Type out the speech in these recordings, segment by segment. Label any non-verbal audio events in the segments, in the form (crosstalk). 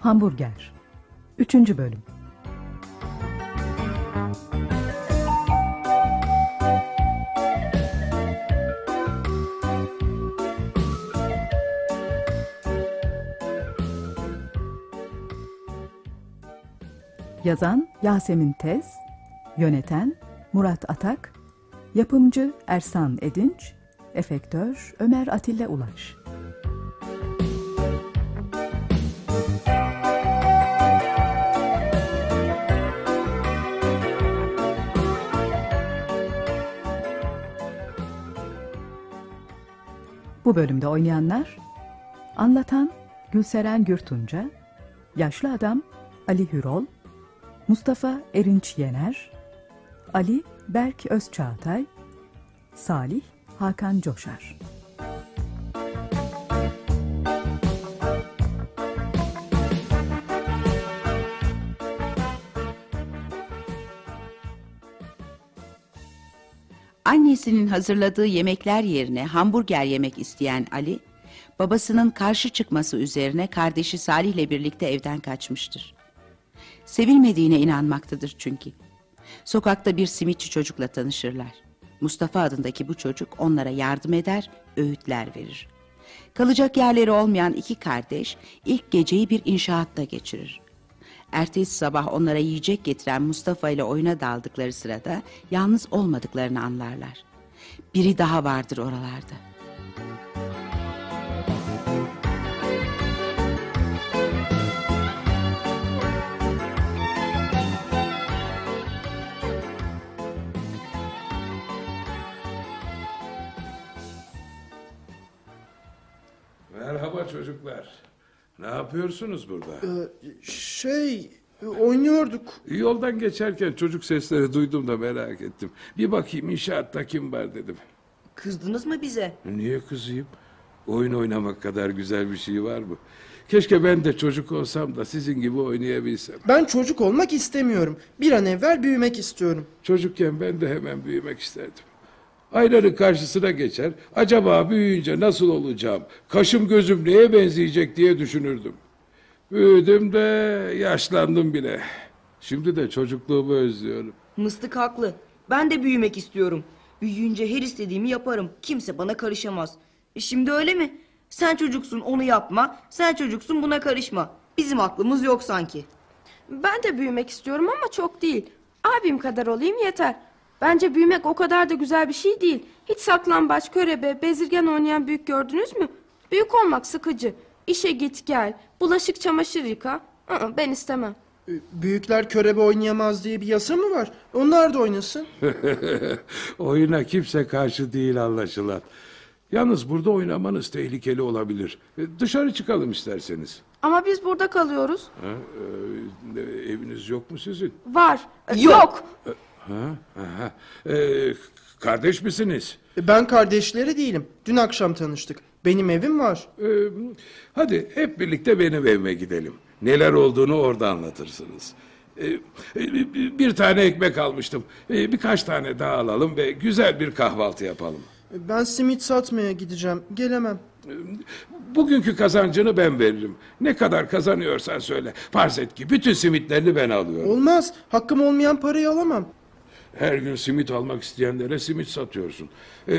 Hamburger 3. Bölüm Yazan Yasemin Tez Yöneten Murat Atak Yapımcı Ersan Edinç Efektör Ömer Atilla Ulaş Bu bölümde oynayanlar Anlatan Gülseren Gürtunca Yaşlı Adam Ali Hürol Mustafa Erinç Yener Ali Berk Özçağatay Salih Hakan Coşar Annesinin hazırladığı yemekler yerine hamburger yemek isteyen Ali, babasının karşı çıkması üzerine kardeşi Salih ile birlikte evden kaçmıştır. Sevilmediğine inanmaktadır çünkü. Sokakta bir simitçi çocukla tanışırlar. Mustafa adındaki bu çocuk onlara yardım eder, öğütler verir. Kalacak yerleri olmayan iki kardeş ilk geceyi bir inşaatta geçirir. Ertesi sabah onlara yiyecek getiren Mustafa ile oyuna daldıkları sırada yalnız olmadıklarını anlarlar. Biri daha vardır oralarda. Merhaba çocuklar. Ne yapıyorsunuz burada? Şey oynuyorduk. Yoldan geçerken çocuk sesleri duydum da merak ettim. Bir bakayım inşaatta kim var dedim. Kızdınız mı bize? Niye kızayım? Oyun oynamak kadar güzel bir şey var mı? Keşke ben de çocuk olsam da sizin gibi oynayabilsem. Ben çocuk olmak istemiyorum. Bir an evvel büyümek istiyorum. Çocukken ben de hemen büyümek isterdim. Aynanın karşısına geçer, acaba büyüyünce nasıl olacağım, kaşım gözüm neye benzeyecek diye düşünürdüm. Büyüdüm de yaşlandım bile. Şimdi de çocukluğumu özlüyorum. Mıstık haklı. Ben de büyümek istiyorum. Büyüyünce her istediğimi yaparım. Kimse bana karışamaz. E şimdi öyle mi? Sen çocuksun onu yapma. Sen çocuksun buna karışma. Bizim aklımız yok sanki. Ben de büyümek istiyorum ama çok değil. Abim kadar olayım yeter. Bence büyümek o kadar da güzel bir şey değil. Hiç saklambaç, körebe, bezirgen oynayan büyük gördünüz mü? Büyük olmak sıkıcı. İşe git gel, bulaşık çamaşır yıka. Aa, ben istemem. Ee, Büyükler körebe oynayamaz diye bir yasa mı var? Onlar da oynasın. (laughs) Oyuna kimse karşı değil anlaşılan. Yalnız burada oynamanız tehlikeli olabilir. E, Dışarı çıkalım isterseniz. Ama biz burada kalıyoruz. Ha, e, e, eviniz yok mu sizin? Var. Yok. Yok. Ha, aha. E, kardeş misiniz? E, Ben kardeşleri değilim. Dün akşam tanıştık. Benim evim var. E, hadi hep birlikte benim evime gidelim. Neler olduğunu orada anlatırsınız. E, e, bir tane ekmek almıştım. E, birkaç tane daha alalım ve güzel bir kahvaltı yapalım. E, Ben simit satmaya gideceğim. Gelemem. Bugünkü kazancını ben veririm. Ne kadar kazanıyorsan söyle. Farz et ki bütün simitlerini ben alıyorum. Olmaz. Hakkım olmayan parayı alamam. Her gün simit almak isteyenlere simit satıyorsun. E,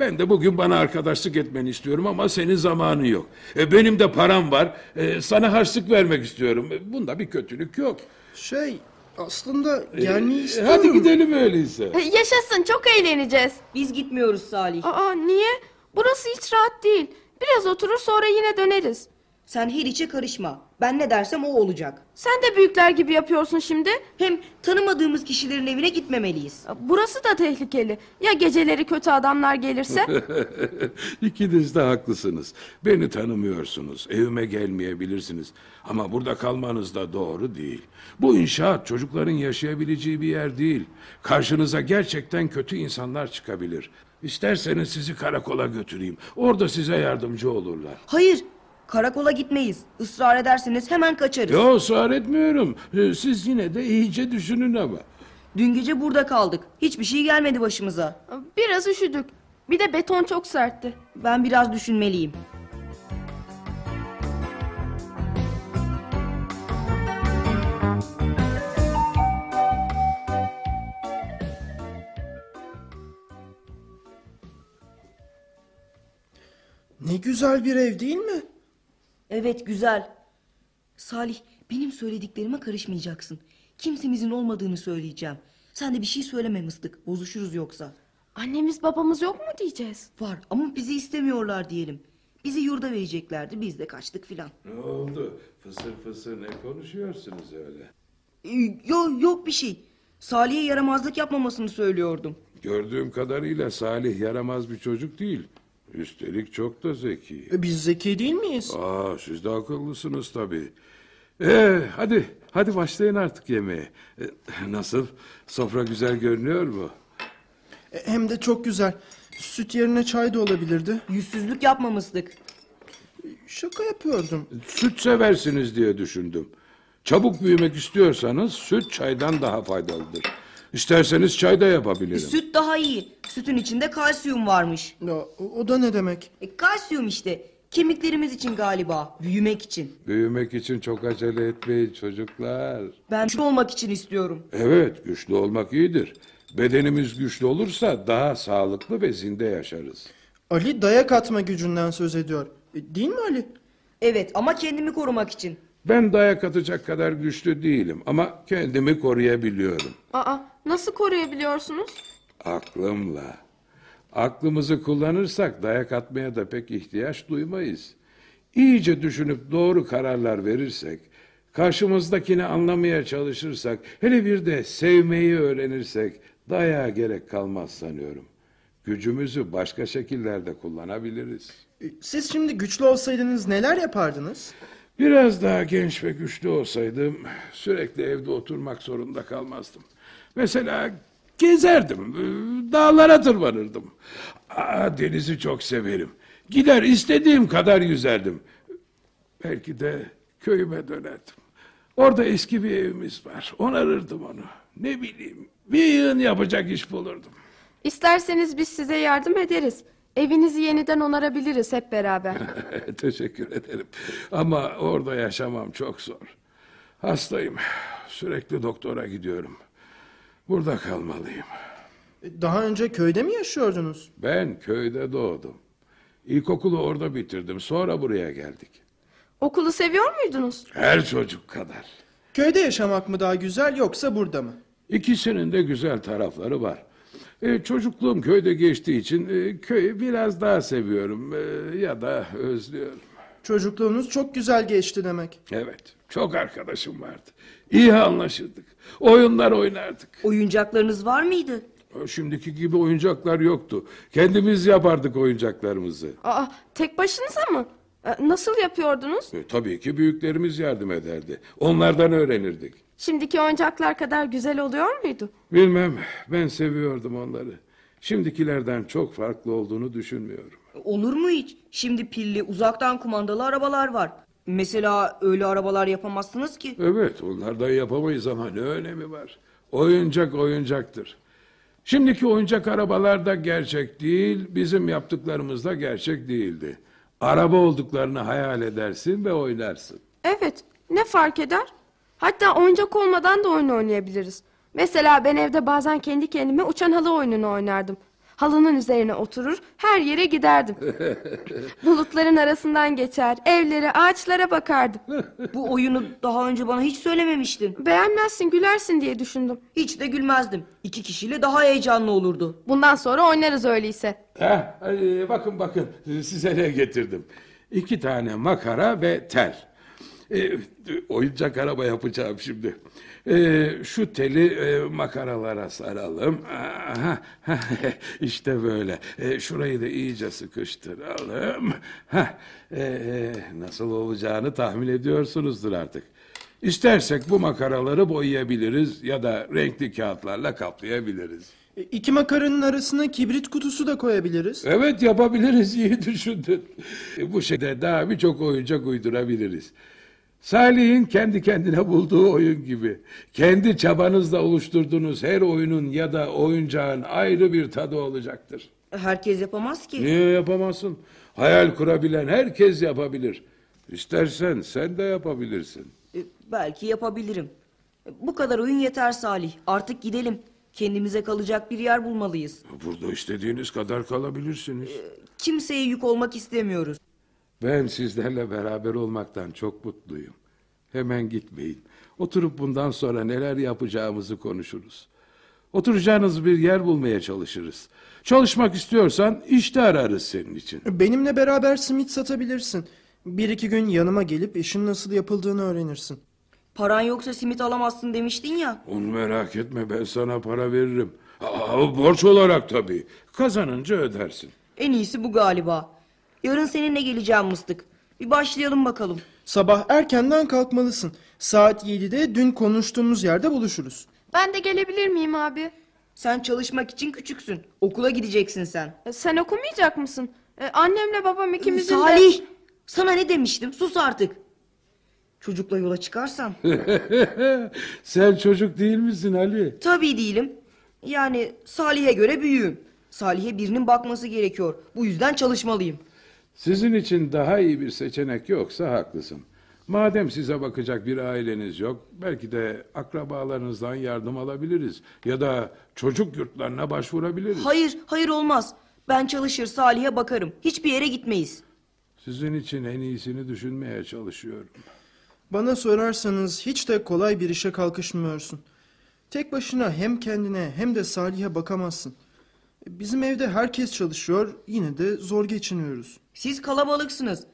ben de bugün bana arkadaşlık etmeni istiyorum ama senin zamanın yok. E, benim de param var. E, sana harçlık vermek istiyorum. E, bunda bir kötülük yok. Şey aslında E, gelmeyi istiyorum. hadi gidelim öyleyse. Ee, Yaşasın çok eğleneceğiz. Biz gitmiyoruz Salih. Aa niye? Burası hiç rahat değil. Biraz oturur sonra yine döneriz. Sen her işe karışma. Ben ne dersem o olacak. Sen de büyükler gibi yapıyorsun şimdi. Hem tanımadığımız kişilerin evine gitmemeliyiz. Burası da tehlikeli. Ya geceleri kötü adamlar gelirse? (laughs) İkiniz de haklısınız. Beni tanımıyorsunuz. Evime gelmeyebilirsiniz. Ama burada kalmanız da doğru değil. Bu inşaat çocukların yaşayabileceği bir yer değil. Karşınıza gerçekten kötü insanlar çıkabilir. İsterseniz sizi karakola götüreyim. Orada size yardımcı olurlar. Hayır, karakola gitmeyiz. Israr ederseniz hemen kaçarız. Yo ısrar etmiyorum. Ee, Siz yine de iyice düşünün ama. Dün gece burada kaldık. Hiçbir şey gelmedi başımıza. Biraz üşüdük. Bir de beton çok sertti. Ben biraz düşünmeliyim. Ne güzel bir ev değil mi? Evet güzel. Salih benim söylediklerime karışmayacaksın. Kimsemizin olmadığını söyleyeceğim. Sen de bir şey söyleme mıstık. Bozuşuruz yoksa. Annemiz babamız yok mu diyeceğiz? Var ama bizi istemiyorlar diyelim. Bizi yurda vereceklerdi biz de kaçtık filan. Ne oldu? Fısır fısır ne konuşuyorsunuz öyle? Ee, Yok yok bir şey. Salih'e yaramazlık yapmamasını söylüyordum. Gördüğüm kadarıyla Salih yaramaz bir çocuk değil. Üstelik çok da zeki. E, Biz zeki değil miyiz? Aa, siz de akıllısınız tabii. Ee, hadi, hadi başlayın artık yemeğe. Ee, nasıl? Sofra güzel görünüyor mu? E, Hem de çok güzel. Süt yerine çay da olabilirdi. Yüzsüzlük yapmamıştık. Şaka yapıyordum. Süt seversiniz diye düşündüm. Çabuk büyümek istiyorsanız süt çaydan daha faydalıdır. İsterseniz çay da yapabilirim. Süt daha iyi. Sütün içinde kalsiyum varmış. Ya, o, o da ne demek? E, kalsiyum işte. Kemiklerimiz için galiba. Büyümek için. Büyümek için çok acele etmeyin çocuklar. Ben güçlü olmak için istiyorum. Evet, güçlü olmak iyidir. Bedenimiz güçlü olursa daha sağlıklı ve zinde yaşarız. Ali dayak atma gücünden söz ediyor. E, Değil mi Ali? Evet ama kendimi korumak için. Ben dayak atacak kadar güçlü değilim ama kendimi koruyabiliyorum. Aa, nasıl koruyabiliyorsunuz? Aklımla. Aklımızı kullanırsak dayak atmaya da pek ihtiyaç duymayız. İyice düşünüp doğru kararlar verirsek, karşımızdakini anlamaya çalışırsak, hele bir de sevmeyi öğrenirsek dayağa gerek kalmaz sanıyorum. Gücümüzü başka şekillerde kullanabiliriz. E, Siz şimdi güçlü olsaydınız neler yapardınız? Biraz daha genç ve güçlü olsaydım sürekli evde oturmak zorunda kalmazdım. Mesela gezerdim, dağlara tırmanırdım. Aa, denizi çok severim. Gider istediğim kadar yüzerdim. Belki de köyüme dönerdim. Orada eski bir evimiz var. Onarırdım onu. Ne bileyim bir yığın yapacak iş bulurdum. İsterseniz biz size yardım ederiz. Evinizi yeniden onarabiliriz hep beraber. (laughs) Teşekkür ederim. Ama orada yaşamam çok zor. Hastayım. Sürekli doktora gidiyorum. Burada kalmalıyım. E, Daha önce köyde mi yaşıyordunuz? Ben köyde doğdum. İlkokulu orada bitirdim. Sonra buraya geldik. Okulu seviyor muydunuz? Her çocuk kadar. Köyde yaşamak mı daha güzel yoksa burada mı? İkisinin de güzel tarafları var. E, çocukluğum köyde geçtiği için e, köyü biraz daha seviyorum e, ya da özlüyorum. Çocukluğunuz çok güzel geçti demek. Evet, çok arkadaşım vardı. İyi anlaşırdık. Oyunlar oynardık. Oyuncaklarınız var mıydı? Şimdiki gibi oyuncaklar yoktu. Kendimiz yapardık oyuncaklarımızı. Aa, tek başınıza mı? E, Nasıl yapıyordunuz? E, tabii ki büyüklerimiz yardım ederdi. Onlardan öğrenirdik. Şimdiki oyuncaklar kadar güzel oluyor muydu? Bilmem, ben seviyordum onları. Şimdikilerden çok farklı olduğunu düşünmüyorum. Olur mu hiç? Şimdi pilli uzaktan kumandalı arabalar var. Mesela öyle arabalar yapamazsınız ki. Evet, onlardan yapamayız ama ne önemi var? Oyuncak oyuncaktır. Şimdiki oyuncak arabalar da gerçek değil, bizim yaptıklarımız da gerçek değildi. Araba olduklarını hayal edersin ve oynarsın. Evet, ne fark eder? Hatta oyuncak olmadan da oyun oynayabiliriz. Mesela ben evde bazen kendi kendime uçan halı oyununu oynardım. Halının üzerine oturur, her yere giderdim. (laughs) Bulutların arasından geçer, evlere, ağaçlara bakardım. Bu oyunu daha önce bana hiç söylememiştin. Beğenmezsin, gülersin diye düşündüm. Hiç de gülmezdim. İki kişiyle daha heyecanlı olurdu. Bundan sonra oynarız öyleyse. Heh, bakın bakın size ne getirdim. İki tane makara ve tel. E, oyuncak araba yapacağım şimdi. E, şu teli e, makaralara saralım. Aha, (laughs) işte böyle. E, şurayı da iyice sıkıştıralım. Hah, e, e, nasıl olacağını tahmin ediyorsunuzdur artık. İstersek bu makaraları boyayabiliriz ya da renkli kağıtlarla kaplayabiliriz. E, İki makaranın arasına kibrit kutusu da koyabiliriz. Evet yapabiliriz iyi düşündün. E, Bu şeyde daha birçok oyuncak uydurabiliriz. Salih'in kendi kendine bulduğu oyun gibi. Kendi çabanızla oluşturduğunuz her oyunun ya da oyuncağın ayrı bir tadı olacaktır. Herkes yapamaz ki. Niye yapamazsın? Hayal kurabilen herkes yapabilir. İstersen sen de yapabilirsin. E, belki yapabilirim. E, bu kadar oyun yeter Salih. Artık gidelim. Kendimize kalacak bir yer bulmalıyız. Burada istediğiniz kadar kalabilirsiniz. Kimseye yük olmak istemiyoruz. Ben sizlerle beraber olmaktan çok mutluyum. Hemen gitmeyin. Oturup bundan sonra neler yapacağımızı konuşuruz. Oturacağınız bir yer bulmaya çalışırız. Çalışmak istiyorsan işte ararız senin için. Benimle beraber simit satabilirsin. Bir iki gün yanıma gelip işin nasıl yapıldığını öğrenirsin. Paran yoksa simit alamazsın demiştin ya. Onu merak etme ben sana para veririm. Aa, borç olarak tabii. Kazanınca ödersin. En iyisi bu galiba. Yarın seninle geleceğim mıstık. Bir başlayalım bakalım. Sabah erkenden kalkmalısın. Saat 7'de dün konuştuğumuz yerde buluşuruz. Ben de gelebilir miyim abi? Sen çalışmak için küçüksün. Okula gideceksin sen. E, sen okumayacak mısın? E, annemle babam ikimizin de... Salih! Sana ne demiştim? Sus artık. Çocukla yola çıkarsan. (laughs) Sen çocuk değil misin Ali? Tabii değilim. Yani Salih'e göre büyüğüm. Salih'e birinin bakması gerekiyor. Bu yüzden çalışmalıyım. Sizin için daha iyi bir seçenek yoksa haklısın. Madem size bakacak bir aileniz yok, belki de akrabalarınızdan yardım alabiliriz. Ya da çocuk yurtlarına başvurabiliriz. Hayır, hayır olmaz. Ben çalışır Salih'e bakarım. Hiçbir yere gitmeyiz. Sizin için en iyisini düşünmeye çalışıyorum. Bana sorarsanız hiç de kolay bir işe kalkışmıyorsun. Tek başına hem kendine hem de Salih'e bakamazsın. Bizim evde herkes çalışıyor, yine de zor geçiniyoruz. Siz kalabalıksınız.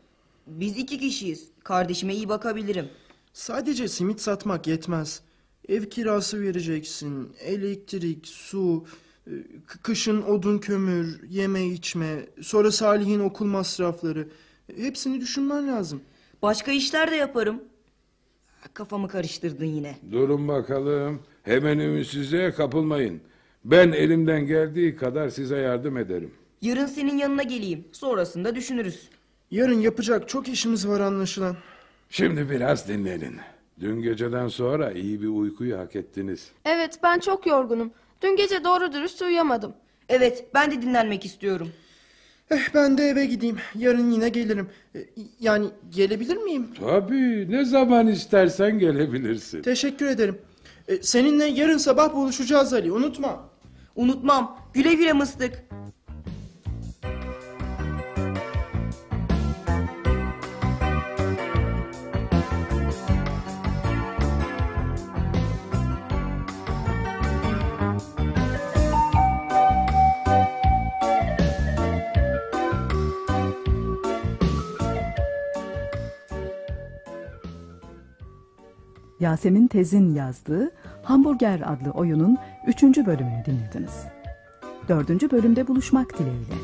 Biz iki kişiyiz. Kardeşime iyi bakabilirim. Sadece simit satmak yetmez. Ev kirası vereceksin, elektrik, su, e, kışın odun kömür, yeme içme, sonra Salih'in okul masrafları. Hepsini düşünmen lazım. Başka işler de yaparım. Kafamı karıştırdın yine. Durun bakalım. Hemen ümitsizliğe kapılmayın. Ben elimden geldiği kadar size yardım ederim. Yarın senin yanına geleyim. Sonrasında düşünürüz. Yarın yapacak çok işimiz var anlaşılan. Şimdi biraz dinlenin. Dün geceden sonra iyi bir uykuyu hak ettiniz. Evet ben çok yorgunum. Dün gece doğru dürüst uyuyamadım. Evet, ben de dinlenmek istiyorum. Eh ben de eve gideyim. Yarın yine gelirim. E, Yani gelebilir miyim? Tabii ne zaman istersen gelebilirsin. Teşekkür ederim. E, Seninle yarın sabah buluşacağız Ali. Unutma. Unutmam. Güle güle mıstık. Yasemin Tez'in yazdığı Hamburger adlı oyunun 3. bölümünü dinlediniz. 4. bölümde buluşmak dileğiyle.